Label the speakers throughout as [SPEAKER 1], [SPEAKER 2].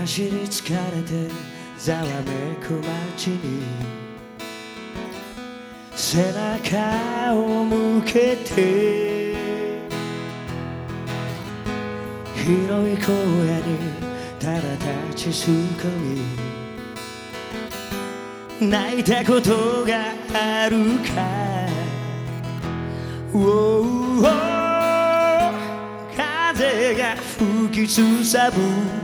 [SPEAKER 1] 走り疲れてざわめく街に。背中を向けて。広い荒野にただ立ちすくみ。泣いたことがあるか、おうおう。風が吹きすさぶ。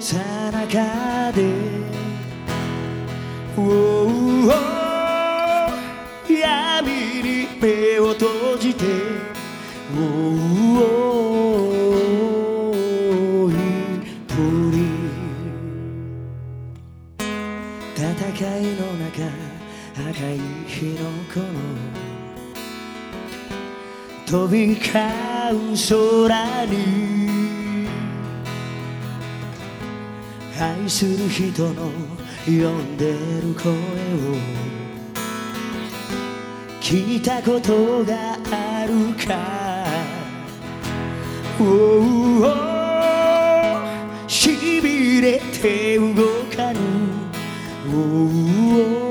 [SPEAKER 1] さなかで。闇に目を閉じて。一人戦いの中赤い火の粉。飛び交う空に。愛する人の呼んでる声を聞いたことがあるか、おおしびれて動かぬ、お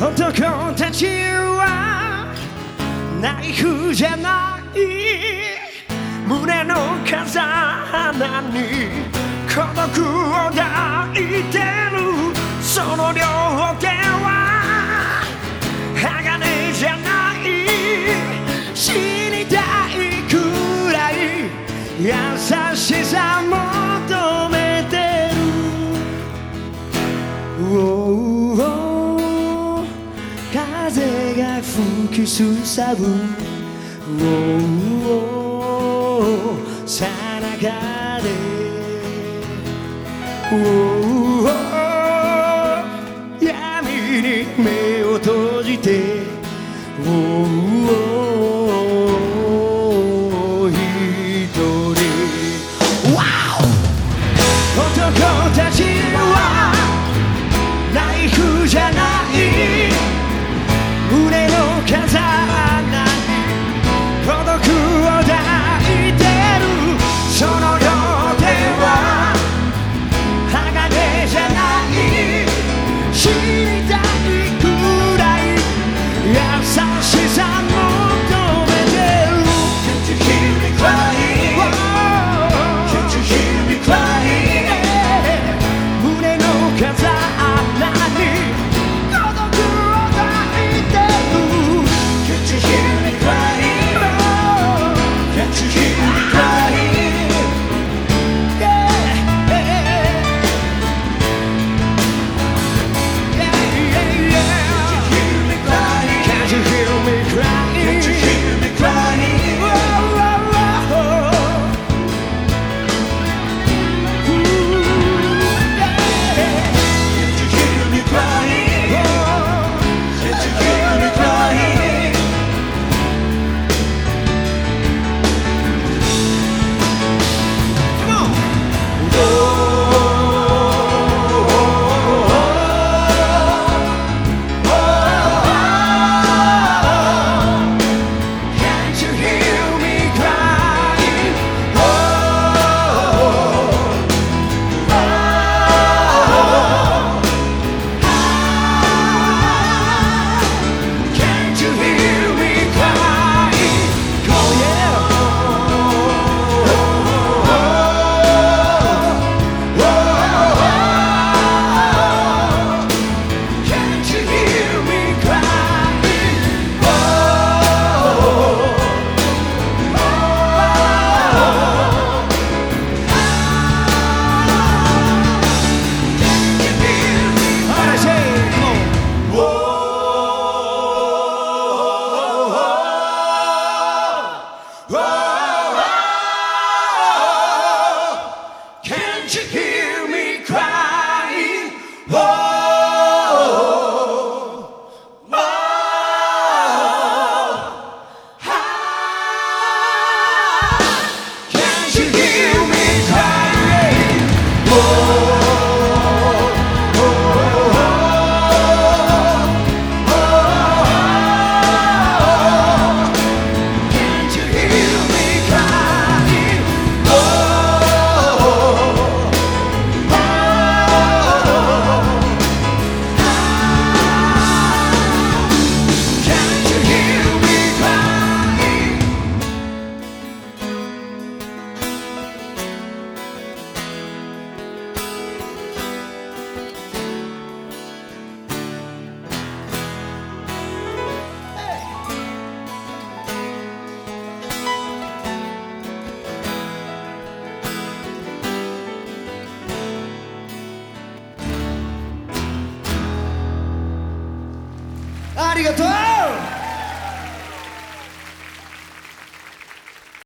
[SPEAKER 1] 男たちはナイフじゃない。胸の風穴に孤独を抱いてる。その両吹きすさぶ、おうおうさなかで、おうおう闇に目を閉じて、Arigatou!